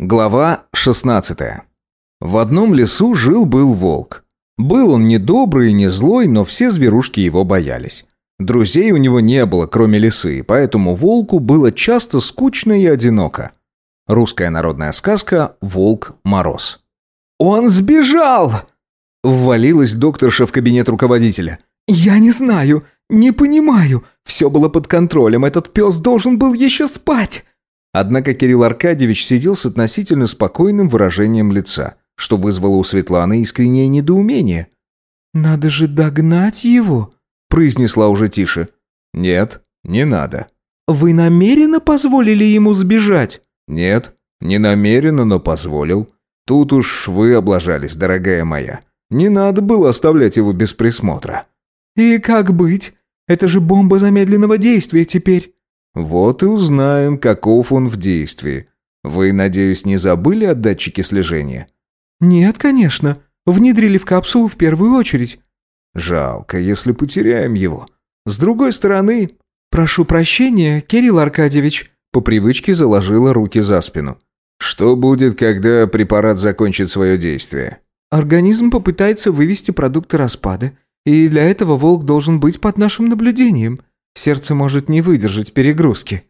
Глава 16. В одном лесу жил-был волк. Был он не добрый и не злой, но все зверушки его боялись. Друзей у него не было, кроме лисы, поэтому волку было часто скучно и одиноко. Русская народная сказка «Волк Мороз». «Он сбежал!» Ввалилась докторша в кабинет руководителя. «Я не знаю, не понимаю. Все было под контролем, этот пес должен был еще спать!» Однако Кирилл Аркадьевич сидел с относительно спокойным выражением лица, что вызвало у Светланы искреннее недоумение. «Надо же догнать его», – произнесла уже тише. «Нет, не надо». «Вы намеренно позволили ему сбежать?» «Нет, не намеренно, но позволил. Тут уж вы облажались, дорогая моя. Не надо было оставлять его без присмотра». «И как быть? Это же бомба замедленного действия теперь». Вот и узнаем, каков он в действии. Вы, надеюсь, не забыли о датчике слежения? Нет, конечно. Внедрили в капсулу в первую очередь. Жалко, если потеряем его. С другой стороны... Прошу прощения, Кирилл Аркадьевич. По привычке заложила руки за спину. Что будет, когда препарат закончит свое действие? Организм попытается вывести продукты распада, и для этого волк должен быть под нашим наблюдением. Сердце может не выдержать перегрузки.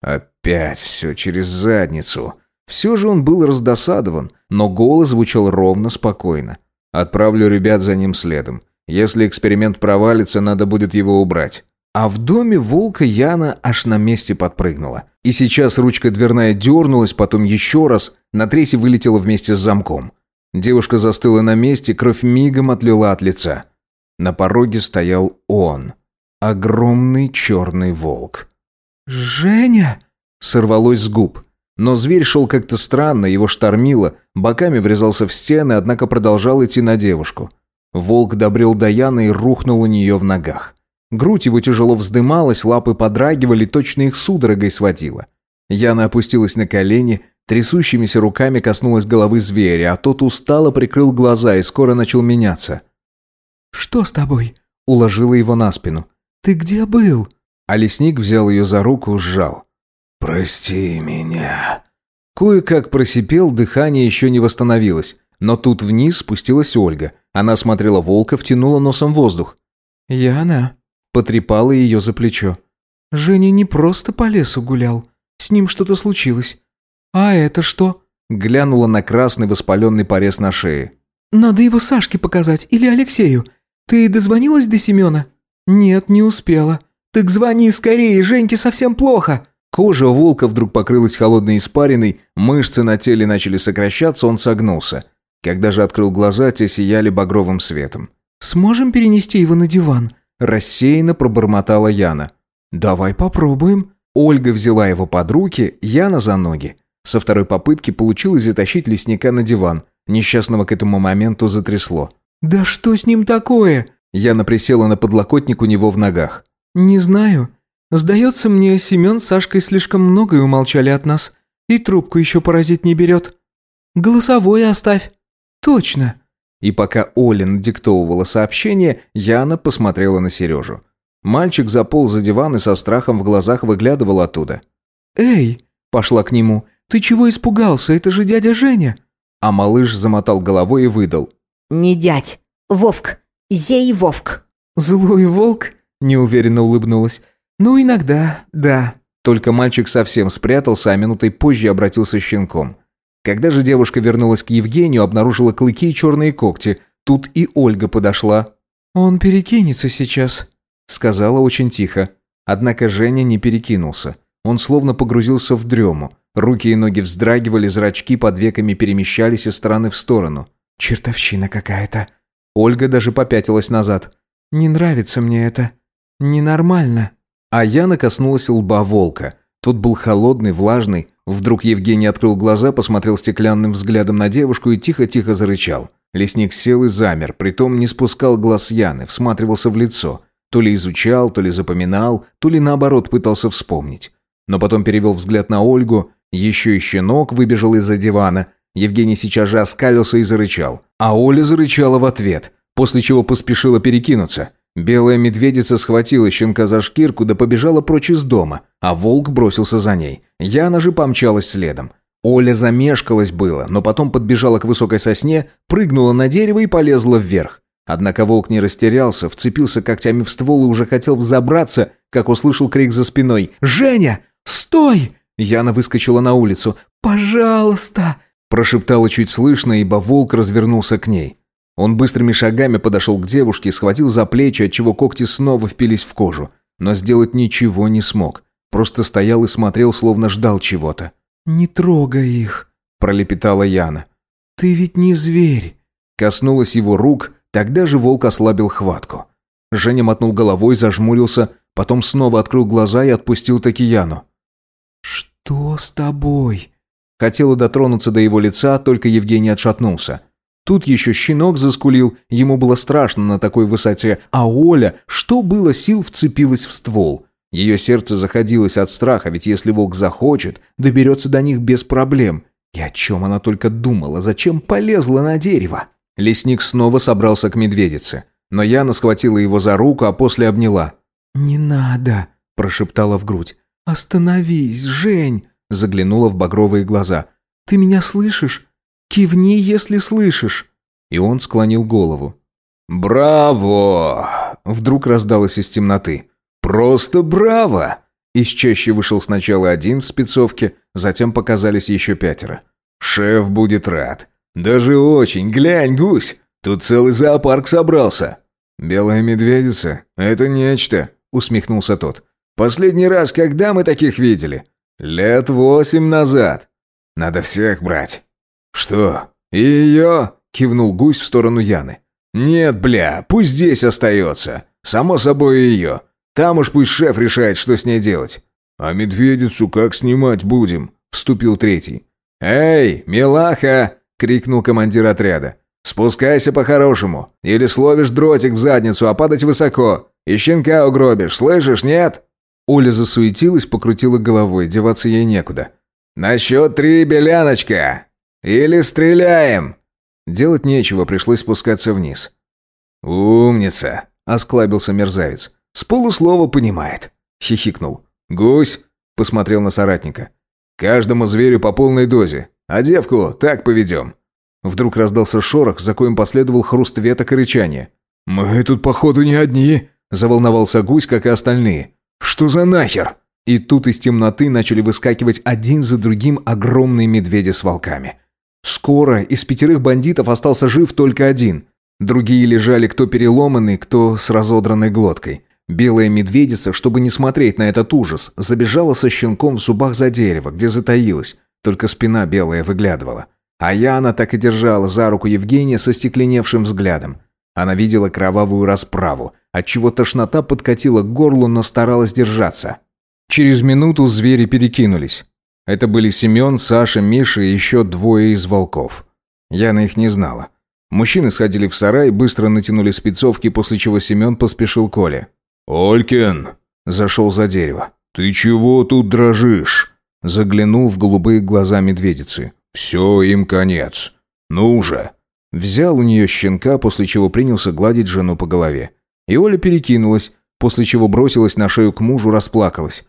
Опять все через задницу. Все же он был раздосадован, но голос звучал ровно, спокойно. Отправлю ребят за ним следом. Если эксперимент провалится, надо будет его убрать. А в доме волка Яна аж на месте подпрыгнула. И сейчас ручка дверная дернулась, потом еще раз, на третий вылетела вместе с замком. Девушка застыла на месте, кровь мигом отлила от лица. На пороге стоял он. Огромный черный волк. «Женя!» Сорвалось с губ. Но зверь шел как-то странно, его штормило, боками врезался в стены, однако продолжал идти на девушку. Волк добрел до Яны и рухнул у нее в ногах. Грудь его тяжело вздымалась, лапы подрагивали, точно их судорогой сводило. Яна опустилась на колени, трясущимися руками коснулась головы зверя, а тот устало прикрыл глаза и скоро начал меняться. «Что с тобой?» Уложила его на спину. «Ты где был?» А лесник взял ее за руку, сжал. «Прости меня». Кое-как просипел, дыхание еще не восстановилось. Но тут вниз спустилась Ольга. Она смотрела волка, втянула носом воздух. «Яна», — потрепала ее за плечо. «Женя не просто по лесу гулял. С ним что-то случилось. А это что?» Глянула на красный воспаленный порез на шее. «Надо его Сашке показать или Алексею. Ты дозвонилась до Семена?» «Нет, не успела. Так звони скорее, Женьке совсем плохо». Кожа волка вдруг покрылась холодной испариной, мышцы на теле начали сокращаться, он согнулся. Когда же открыл глаза, те сияли багровым светом. «Сможем перенести его на диван?» Рассеянно пробормотала Яна. «Давай попробуем». Ольга взяла его под руки, Яна за ноги. Со второй попытки получилось затащить лесника на диван. Несчастного к этому моменту затрясло. «Да что с ним такое?» Яна присела на подлокотник у него в ногах. «Не знаю. Сдается мне, Семен с Сашкой слишком многое умолчали от нас. И трубку еще поразить не берет. Голосовое оставь». «Точно». И пока Оля надиктовывала сообщение, Яна посмотрела на Сережу. Мальчик заполз за диван и со страхом в глазах выглядывал оттуда. «Эй!» – пошла к нему. «Ты чего испугался? Это же дядя Женя!» А малыш замотал головой и выдал. «Не дядь. Вовк. Зей Вовк». «Злой волк?» – неуверенно улыбнулась. «Ну, иногда, да». Только мальчик совсем спрятался, а минутой позже обратился щенком. Когда же девушка вернулась к Евгению, обнаружила клыки и черные когти. Тут и Ольга подошла. «Он перекинется сейчас», — сказала очень тихо. Однако Женя не перекинулся. Он словно погрузился в дрему. Руки и ноги вздрагивали, зрачки под веками перемещались из стороны в сторону. «Чертовщина какая-то», Ольга даже попятилась назад. «Не нравится мне это. Ненормально». А Яна коснулась лба волка. Тот был холодный, влажный. Вдруг Евгений открыл глаза, посмотрел стеклянным взглядом на девушку и тихо-тихо зарычал. Лесник сел и замер, притом не спускал глаз Яны, всматривался в лицо. То ли изучал, то ли запоминал, то ли наоборот пытался вспомнить. Но потом перевел взгляд на Ольгу, еще и щенок выбежал из-за дивана, Евгений сейчас же оскалился и зарычал. А Оля зарычала в ответ, после чего поспешила перекинуться. Белая медведица схватила щенка за шкирку да побежала прочь из дома, а волк бросился за ней. Яна же помчалась следом. Оля замешкалась было, но потом подбежала к высокой сосне, прыгнула на дерево и полезла вверх. Однако волк не растерялся, вцепился когтями в ствол и уже хотел взобраться, как услышал крик за спиной. «Женя! Стой!» Яна выскочила на улицу. «Пожалуйста!» Прошептала чуть слышно, ибо волк развернулся к ней. Он быстрыми шагами подошел к девушке, схватил за плечи, отчего когти снова впились в кожу. Но сделать ничего не смог. Просто стоял и смотрел, словно ждал чего-то. «Не трогай их», – пролепетала Яна. «Ты ведь не зверь». Коснулась его рук, тогда же волк ослабил хватку. Женя мотнул головой, зажмурился, потом снова открыл глаза и отпустил Такияну. «Что с тобой?» Хотела дотронуться до его лица, только Евгений отшатнулся. Тут еще щенок заскулил, ему было страшно на такой высоте, а Оля, что было сил, вцепилась в ствол. Ее сердце заходилось от страха, ведь если волк захочет, доберется до них без проблем. И о чем она только думала, зачем полезла на дерево? Лесник снова собрался к медведице. Но Яна схватила его за руку, а после обняла. «Не надо», – прошептала в грудь. «Остановись, Жень!» – заглянула в багровые глаза. «Ты меня слышишь? Кивни, если слышишь!» И он склонил голову. «Браво!» – вдруг раздалось из темноты. «Просто браво!» Из чаще вышел сначала один в спецовке, затем показались еще пятеро. «Шеф будет рад. Даже очень. Глянь, гусь, тут целый зоопарк собрался». «Белая медведица? Это нечто», — усмехнулся тот. «Последний раз, когда мы таких видели?» «Лет восемь назад. Надо всех брать». «Что? И ее?» — кивнул гусь в сторону Яны. «Нет, бля, пусть здесь остается. Само собой ее. Там уж пусть шеф решает, что с ней делать. А медведицу как снимать будем? Вступил третий. Эй, милаха! крикнул командир отряда. Спускайся по-хорошему, или словишь дротик в задницу, а падать высоко. И щенка угробишь, слышишь, нет? Оля засуетилась, покрутила головой, деваться ей некуда. «На счет три, беляночка! Или стреляем!» Делать нечего, пришлось спускаться вниз. «Умница!» – осклабился мерзавец. С полуслова понимает. Хихикнул. «Гусь!» – посмотрел на соратника. «Каждому зверю по полной дозе. А девку так поведем». Вдруг раздался шорох, за коим последовал хруст веток и рычание. «Мы тут, походу, не одни», – заволновался гусь, как и остальные. «Что за нахер?» И тут из темноты начали выскакивать один за другим огромные медведи с волками. Скоро из пятерых бандитов остался жив только один. Другие лежали кто переломанный, кто с разодранной глоткой. Белая медведица, чтобы не смотреть на этот ужас, забежала со щенком в зубах за дерево, где затаилась, только спина белая выглядывала. А Яна так и держала за руку Евгения со стекленевшим взглядом. Она видела кровавую расправу, отчего тошнота подкатила к горлу, но старалась держаться. Через минуту звери перекинулись. Это были Семен, Саша, Миша и еще двое из волков. Яна их не знала. Мужчины сходили в сарай, быстро натянули спецовки, после чего Семен поспешил к Оле. «Олькин!» – зашел за дерево. «Ты чего тут дрожишь?» Заглянул в голубые глаза медведицы. «Все, им конец. Ну же!» Взял у нее щенка, после чего принялся гладить жену по голове. И Оля перекинулась, после чего бросилась на шею к мужу, расплакалась.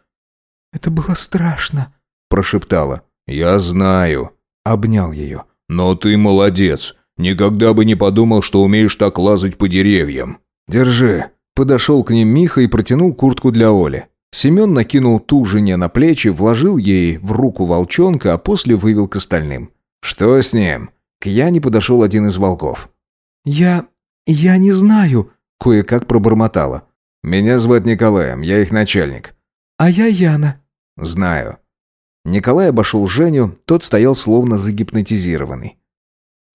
«Это было страшно», – прошептала. «Я знаю», – обнял ее. «Но ты молодец. Никогда бы не подумал, что умеешь так лазать по деревьям. Держи». Подошел к ним Миха и протянул куртку для Оли. Семен накинул ту жене на плечи, вложил ей в руку волчонка, а после вывел к остальным. «Что с ним?» К Яне подошел один из волков. «Я... я не знаю», — кое-как пробормотала. «Меня звать Николаем, я их начальник». «А я Яна». «Знаю». Николай обошел Женю, тот стоял словно загипнотизированный.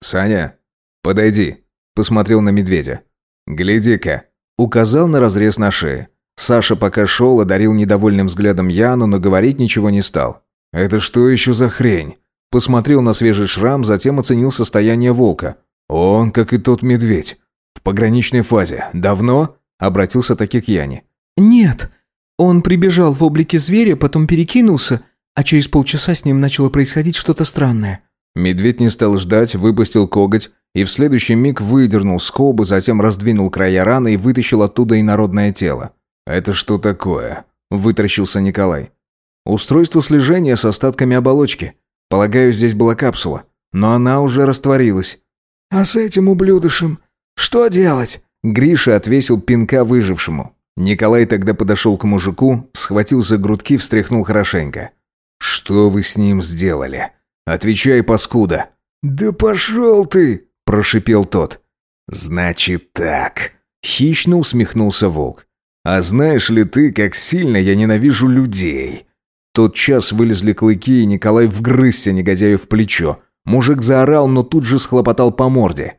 «Саня, подойди», — посмотрел на медведя. «Гляди-ка, Указал на разрез на шее. Саша пока шел, одарил недовольным взглядом Яну, но говорить ничего не стал. «Это что еще за хрень?» Посмотрел на свежий шрам, затем оценил состояние волка. «Он, как и тот медведь. В пограничной фазе. Давно?» Обратился таки к Яне. «Нет. Он прибежал в облике зверя, потом перекинулся, а через полчаса с ним начало происходить что-то странное». Медведь не стал ждать, выпустил коготь, и в следующий миг выдернул скобы, затем раздвинул края раны и вытащил оттуда инородное тело. «Это что такое?» – вытращился Николай. «Устройство слежения с остатками оболочки. Полагаю, здесь была капсула. Но она уже растворилась. «А с этим ублюдышем что делать?» Гриша отвесил пинка выжившему. Николай тогда подошел к мужику, схватил за грудки, встряхнул хорошенько. «Что вы с ним сделали? Отвечай, паскуда!» «Да пошел ты!» – прошипел тот. «Значит так!» – хищно усмехнулся волк. «А знаешь ли ты, как сильно я ненавижу людей?» Тот час вылезли клыки, и Николай вгрызся негодяю в плечо. Мужик заорал, но тут же схлопотал по морде.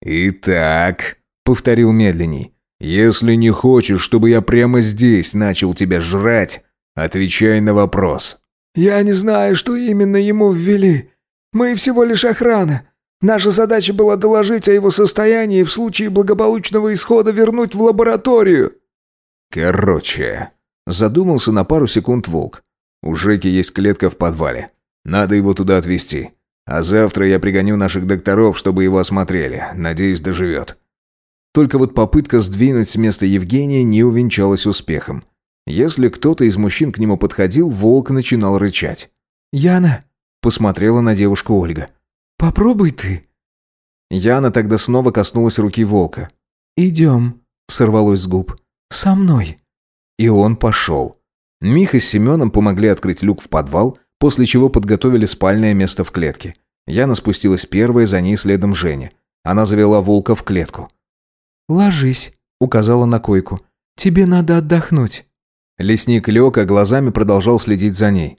«Итак», — повторил медленней, — «если не хочешь, чтобы я прямо здесь начал тебя жрать, отвечай на вопрос». «Я не знаю, что именно ему ввели. Мы всего лишь охрана. Наша задача была доложить о его состоянии и в случае благополучного исхода вернуть в лабораторию». «Короче», — задумался на пару секунд волк. «У Жеки есть клетка в подвале. Надо его туда отвезти. А завтра я пригоню наших докторов, чтобы его осмотрели. Надеюсь, доживет. Только вот попытка сдвинуть с места Евгения не увенчалась успехом. Если кто-то из мужчин к нему подходил, волк начинал рычать. «Яна!» – посмотрела на девушку Ольга. «Попробуй ты!» Яна тогда снова коснулась руки волка. «Идем», – сорвалось с губ. «Со мной». И он пошел. Миха с Семеном помогли открыть люк в подвал, после чего подготовили спальное место в клетке. Яна спустилась первая, за ней следом Женя. Она завела волка в клетку. «Ложись», — указала на койку. «Тебе надо отдохнуть». Лесник лег, а глазами продолжал следить за ней.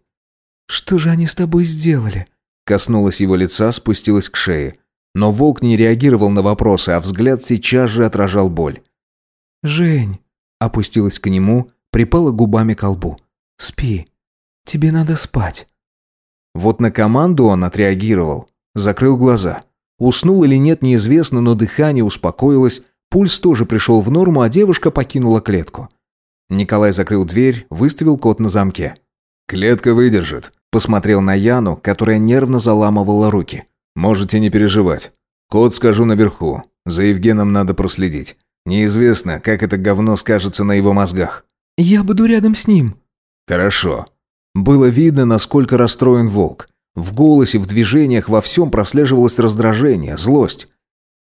«Что же они с тобой сделали?» Коснулась его лица, спустилась к шее. Но волк не реагировал на вопросы, а взгляд сейчас же отражал боль. «Жень», — опустилась к нему, припала губами к лбу. «Спи. Тебе надо спать». Вот на команду он отреагировал. Закрыл глаза. Уснул или нет, неизвестно, но дыхание успокоилось, пульс тоже пришел в норму, а девушка покинула клетку. Николай закрыл дверь, выставил код на замке. «Клетка выдержит», – посмотрел на Яну, которая нервно заламывала руки. «Можете не переживать. Код скажу наверху. За Евгеном надо проследить. Неизвестно, как это говно скажется на его мозгах». «Я буду рядом с ним». «Хорошо. Было видно, насколько расстроен волк. В голосе, в движениях, во всем прослеживалось раздражение, злость.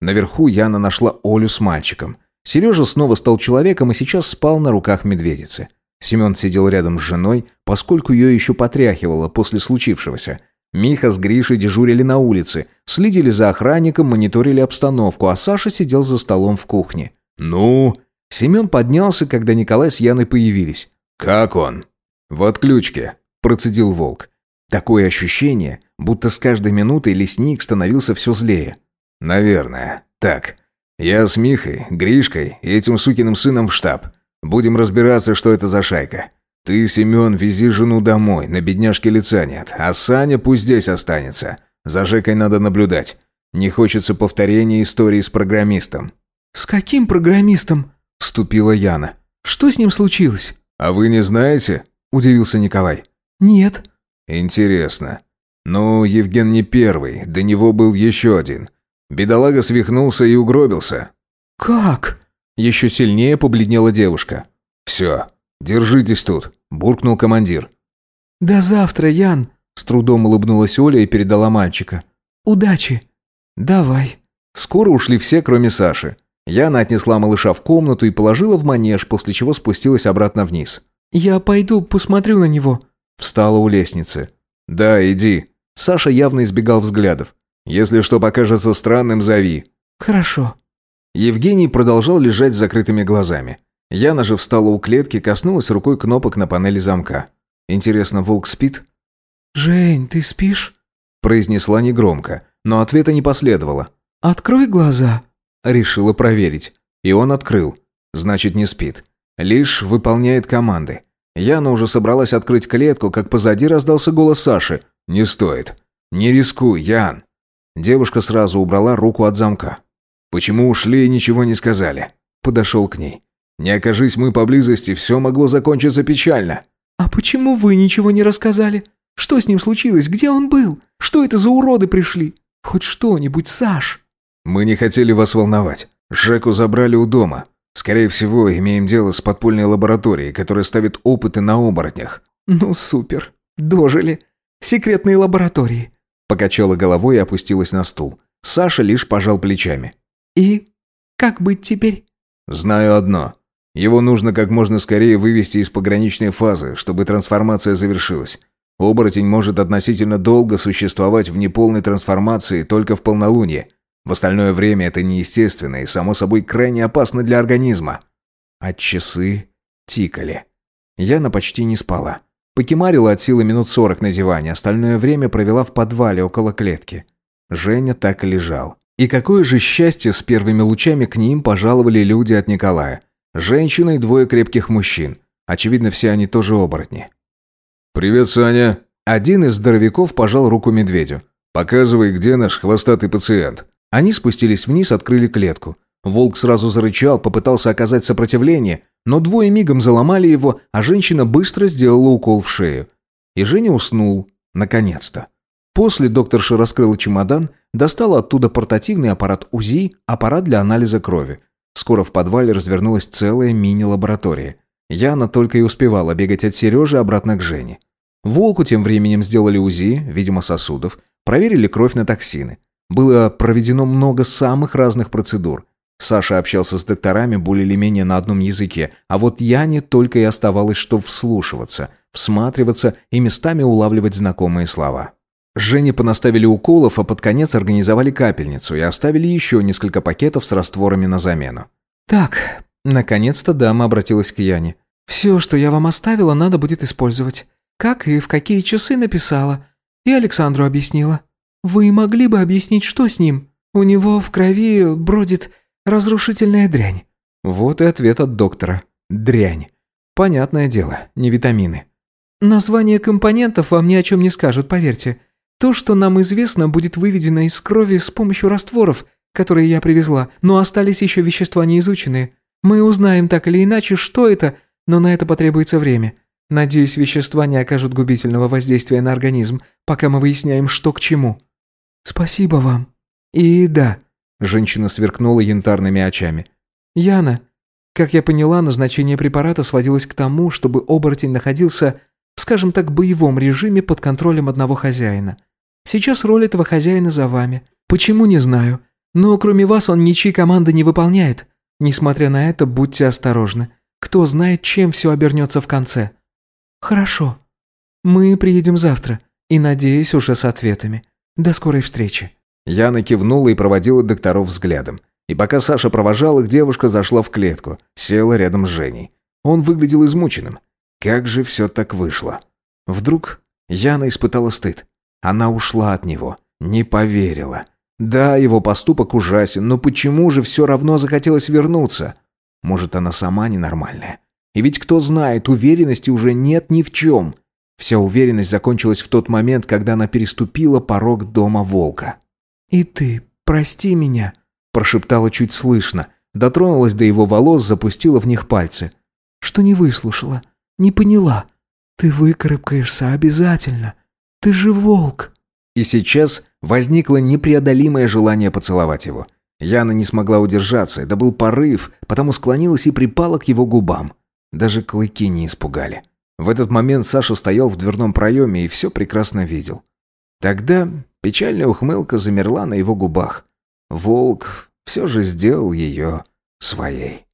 Наверху Яна нашла Олю с мальчиком. Сережа снова стал человеком и сейчас спал на руках медведицы. Семен сидел рядом с женой, поскольку ее еще потряхивало после случившегося. Миха с Гришей дежурили на улице, следили за охранником, мониторили обстановку, а Саша сидел за столом в кухне. «Ну?» Семен поднялся, когда Николай с Яной появились. «Как он?» «В отключке», процедил волк. Такое ощущение, будто с каждой минутой лесник становился все злее. Наверное. Так. Я с Михой, Гришкой и этим сукиным сыном в штаб. Будем разбираться, что это за шайка. Ты, Семен, вези жену домой, на бедняжке лица нет. А Саня пусть здесь останется. За Жекой надо наблюдать. Не хочется повторения истории с программистом. «С каким программистом?» – вступила Яна. «Что с ним случилось?» «А вы не знаете?» – удивился Николай. «Нет». «Интересно. Ну, Евген не первый, до него был еще один. Бедолага свихнулся и угробился». «Как?» Еще сильнее побледнела девушка. «Все, держитесь тут», – буркнул командир. «До завтра, Ян», – с трудом улыбнулась Оля и передала мальчика. «Удачи». «Давай». Скоро ушли все, кроме Саши. Яна отнесла малыша в комнату и положила в манеж, после чего спустилась обратно вниз. «Я пойду посмотрю на него», Встала у лестницы. «Да, иди». Саша явно избегал взглядов. «Если что покажется странным, зови». «Хорошо». Евгений продолжал лежать с закрытыми глазами. Яна же встала у клетки, коснулась рукой кнопок на панели замка. «Интересно, волк спит?» «Жень, ты спишь?» Произнесла негромко, но ответа не последовало. «Открой глаза». Решила проверить. И он открыл. Значит, не спит. Лишь выполняет команды. Яна уже собралась открыть клетку, как позади раздался голос Саши. «Не стоит. Не рискуй, Ян». Девушка сразу убрала руку от замка. «Почему ушли и ничего не сказали?» Подошел к ней. «Не окажись мы поблизости, все могло закончиться печально». «А почему вы ничего не рассказали? Что с ним случилось? Где он был? Что это за уроды пришли? Хоть что-нибудь, Саш!» «Мы не хотели вас волновать. Жеку забрали у дома. Скорее всего, имеем дело с подпольной лабораторией, которая ставит опыты на оборотнях». «Ну, супер. Дожили. секретные лаборатории». Покачала головой и опустилась на стул. Саша лишь пожал плечами. «И как быть теперь?» «Знаю одно. Его нужно как можно скорее вывести из пограничной фазы, чтобы трансформация завершилась. Оборотень может относительно долго существовать в неполной трансформации только в полнолуние. В остальное время это неестественно и, само собой, крайне опасно для организма. А часы тикали. Яна почти не спала. Покемарила от силы минут сорок на диване, остальное время провела в подвале около клетки. Женя так и лежал. И какое же счастье с первыми лучами к ним пожаловали люди от Николая. Женщина и двое крепких мужчин. Очевидно, все они тоже оборотни. «Привет, Саня!» Один из здоровяков пожал руку медведю. «Показывай, где наш хвостатый пациент». Они спустились вниз, открыли клетку. Волк сразу зарычал, попытался оказать сопротивление, но двое мигом заломали его, а женщина быстро сделала укол в шею. И Женя уснул, наконец-то. После докторша раскрыла чемодан, достала оттуда портативный аппарат УЗИ, аппарат для анализа крови. Скоро в подвале развернулась целая мини-лаборатория. Яна только и успевала бегать от Сережи обратно к Жене. Волку тем временем сделали УЗИ, видимо, сосудов, проверили кровь на токсины. Было проведено много самых разных процедур. Саша общался с докторами более или менее на одном языке, а вот Яне только и оставалось, что вслушиваться, всматриваться и местами улавливать знакомые слова. Жене понаставили уколов, а под конец организовали капельницу и оставили еще несколько пакетов с растворами на замену. «Так, наконец-то дама обратилась к Яне. Все, что я вам оставила, надо будет использовать. Как и в какие часы написала. И Александру объяснила. Вы могли бы объяснить, что с ним? У него в крови бродит Разрушительная дрянь. Вот и ответ от доктора. Дрянь. Понятное дело, не витамины. Название компонентов вам ни о чем не скажут, поверьте. То, что нам известно, будет выведено из крови с помощью растворов, которые я привезла, но остались еще вещества неизученные. Мы узнаем так или иначе, что это, но на это потребуется время. Надеюсь, вещества не окажут губительного воздействия на организм, пока мы выясняем, что к чему. Спасибо вам. И да, Женщина сверкнула янтарными очами. «Яна, как я поняла, назначение препарата сводилось к тому, чтобы оборотень находился, скажем так, боевом режиме под контролем одного хозяина. Сейчас роль этого хозяина за вами. Почему, не знаю. Но кроме вас он ничьи команды не выполняет. Несмотря на это, будьте осторожны. Кто знает, чем все обернется в конце». «Хорошо. Мы приедем завтра. И, надеюсь, уже с ответами. До скорой встречи». Яна кивнула и проводила докторов взглядом. И пока Саша провожал их, девушка зашла в клетку, села рядом с Женей. Он выглядел измученным. Как же все так вышло? Вдруг Яна испытала стыд. Она ушла от него, не поверила. Да, его поступок ужасен, но почему же все равно захотелось вернуться? Может, она сама ненормальная? И ведь кто знает, уверенности уже нет ни в чем. Вся уверенность закончилась в тот момент, когда она переступила порог дома волка. «И ты, прости меня», – прошептала чуть слышно, дотронулась до его волос, запустила в них пальцы. «Что не выслушала, не поняла. Ты выкарабкаешься обязательно. Ты же волк». И сейчас возникло непреодолимое желание поцеловать его. Яна не смогла удержаться, это был порыв, потому склонилась и припала к его губам. Даже клыки не испугали. В этот момент Саша стоял в дверном проеме и все прекрасно видел. Тогда Печальная ухмылка замерла на его губах. Волк все же сделал ее своей.